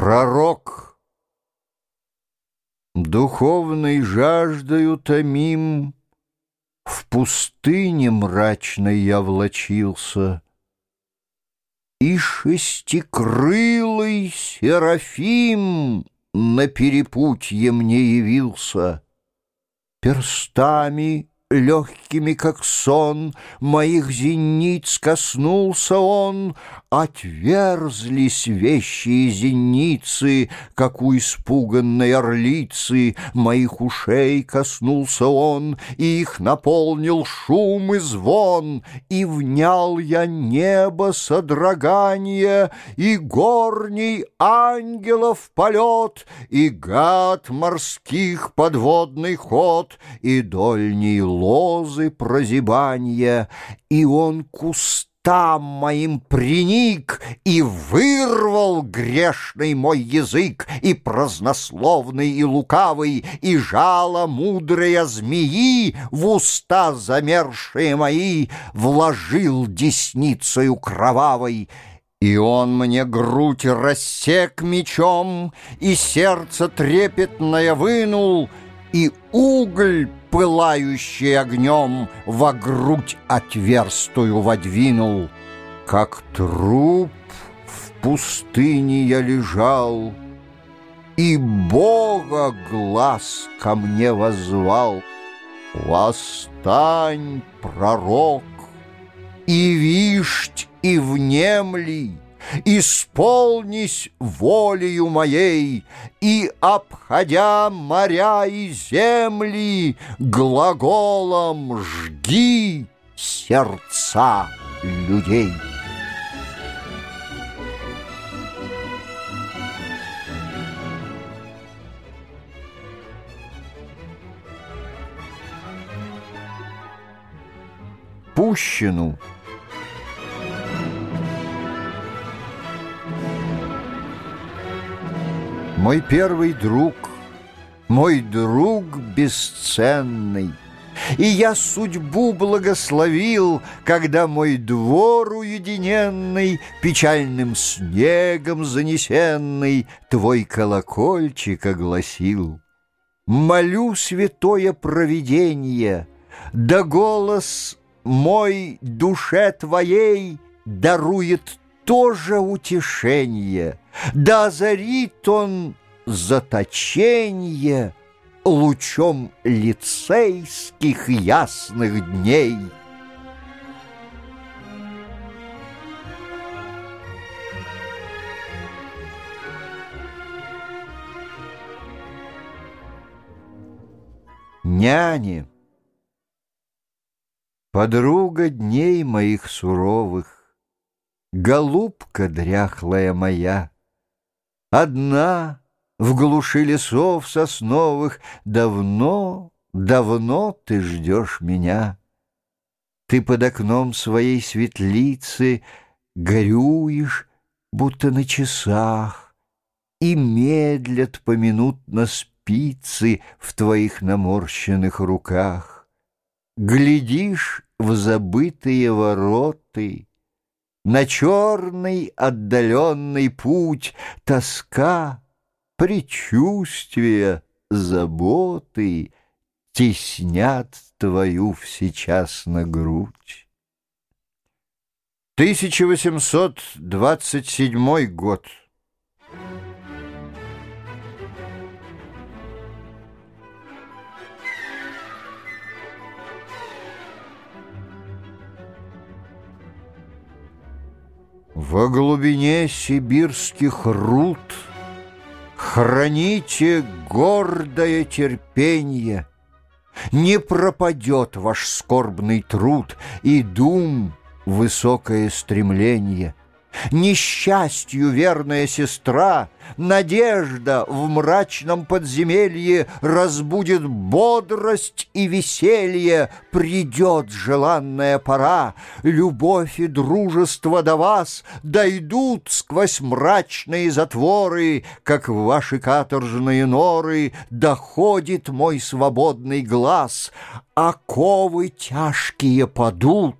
Пророк Духовной жаждою томим В пустыне мрачной я влочился, И шестикрылый Серафим На перепутье мне явился. Перстами Легкими, как сон, моих зениц коснулся он, Отверзлись вещие зеницы, как у испуганной орлицы. Моих ушей коснулся он, и их наполнил шум и звон, И внял я небо содрогание, и горний ангелов полет, И гад морских подводный ход, и дольний лозы прозябанья, и он кустам моим приник и вырвал грешный мой язык, и празднословный, и лукавый, и жало мудрая змеи в уста замершие мои вложил десницею кровавой, и он мне грудь рассек мечом, и сердце трепетное вынул, и уголь пылающий огнем, во грудь отверстую водвинул. Как труп в пустыне я лежал, И Бога глаз ко мне возвал. Восстань, пророк, и вишть, и внемли, Исполнись волею моей, И, обходя моря и земли, Глаголом жги сердца людей. Пущину Мой первый друг, мой друг бесценный, И я судьбу благословил, Когда мой двор уединенный, Печальным снегом занесенный, Твой колокольчик огласил. Молю святое провидение, Да голос мой душе твоей Дарует тоже утешение, да озарит он заточение лучом лицейских ясных дней. Няне, подруга дней моих суровых, Голубка дряхлая моя, Одна в глуши лесов сосновых Давно, давно ты ждешь меня. Ты под окном своей светлицы Горюешь, будто на часах, И медлят поминутно спицы В твоих наморщенных руках. Глядишь в забытые вороты — на черный отдаленный путь Тоска, предчувствия, заботы Теснят твою сейчас на грудь. 1827 год. Во глубине сибирских руд Храните гордое терпение, Не пропадет ваш скорбный труд И дум высокое стремление. Несчастью верная сестра, Надежда в мрачном подземелье Разбудит бодрость и веселье, Придет желанная пора, Любовь и дружество до вас Дойдут сквозь мрачные затворы, Как в ваши каторжные норы Доходит мой свободный глаз, Оковы тяжкие падут,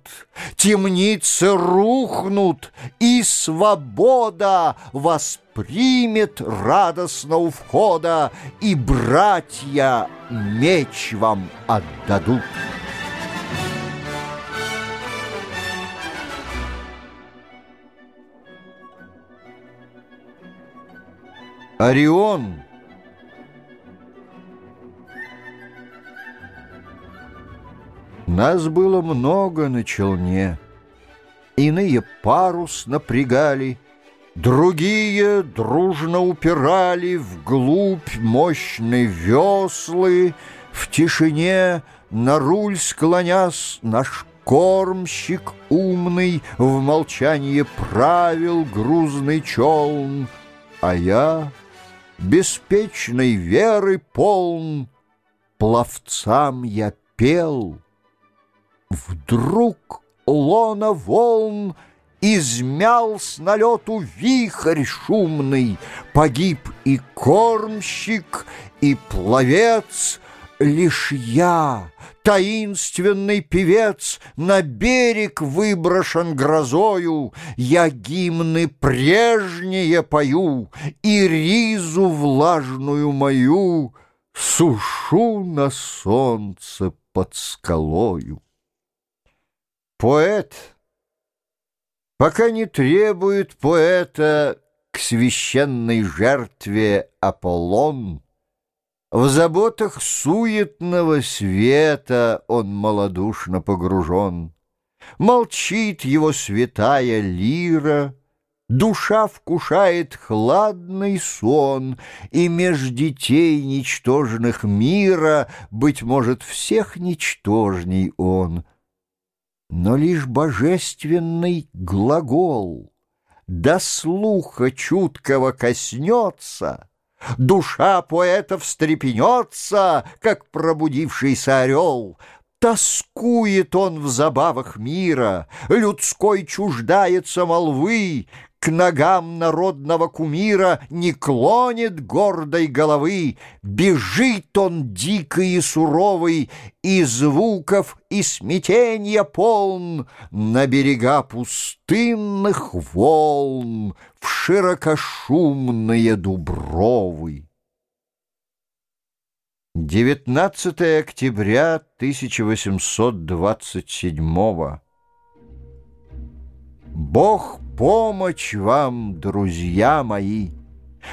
темницы рухнут, И свобода воспримет примет радостно у входа, И братья меч вам отдадут. Орион Нас было много на челне. Иные парус напрягали, Другие дружно упирали Вглубь мощные веслы, В тишине на руль склонясь Наш кормщик умный В молчании правил грузный челн, А я беспечной веры полн, Пловцам я пел. Вдруг лона волн Измял с налету вихрь шумный, Погиб и кормщик, и пловец, Лишь я, таинственный певец, На берег выброшен грозою, Я гимны прежние пою, И ризу влажную мою Сушу на солнце под скалою. Поэт, пока не требует поэта К священной жертве Аполлон, в заботах суетного света он малодушно погружен. Молчит его святая лира, Душа вкушает хладный сон, И меж детей ничтожных мира, Быть может, всех ничтожней он. Но лишь божественный глагол До слуха чуткого коснется — Душа поэта встрепенется, как пробудившийся орел. Тоскует он в забавах мира, людской чуждается молвы, к ногам народного кумира не клонит гордой головы, Бежит он дикий и суровый, и звуков, и смятенья полн, На берега пустынных волн, В широкошумные дубровы. 19 октября 1827 Бог помощь вам, друзья мои,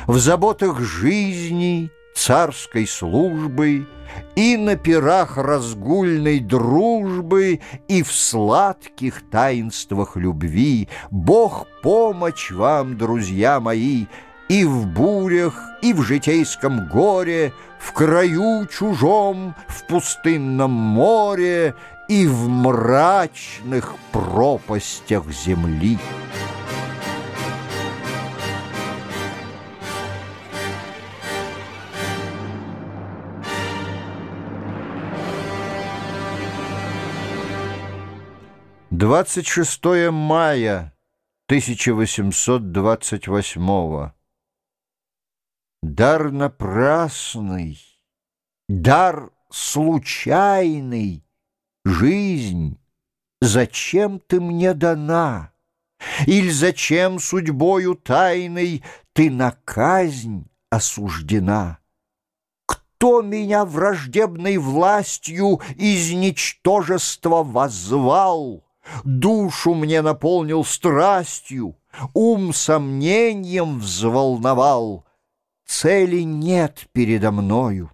В заботах жизни, царской службы И на пирах разгульной дружбы И в сладких таинствах любви. Бог помощь вам, друзья мои, И в бурях, и в житейском горе, В краю чужом, в пустынном море — и в мрачных пропастях земли. Двадцать шестое мая тысяча восемьсот двадцать восьмого. Дар напрасный, дар случайный, Жизнь, зачем ты мне дана? Или зачем судьбою тайной Ты на казнь осуждена? Кто меня враждебной властью Из ничтожества воззвал? Душу мне наполнил страстью, Ум сомнением взволновал. Цели нет передо мною,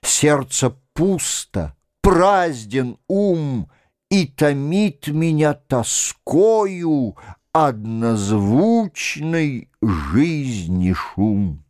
Сердце пусто, празден ум и томит меня тоскою однозвучной жизни шум.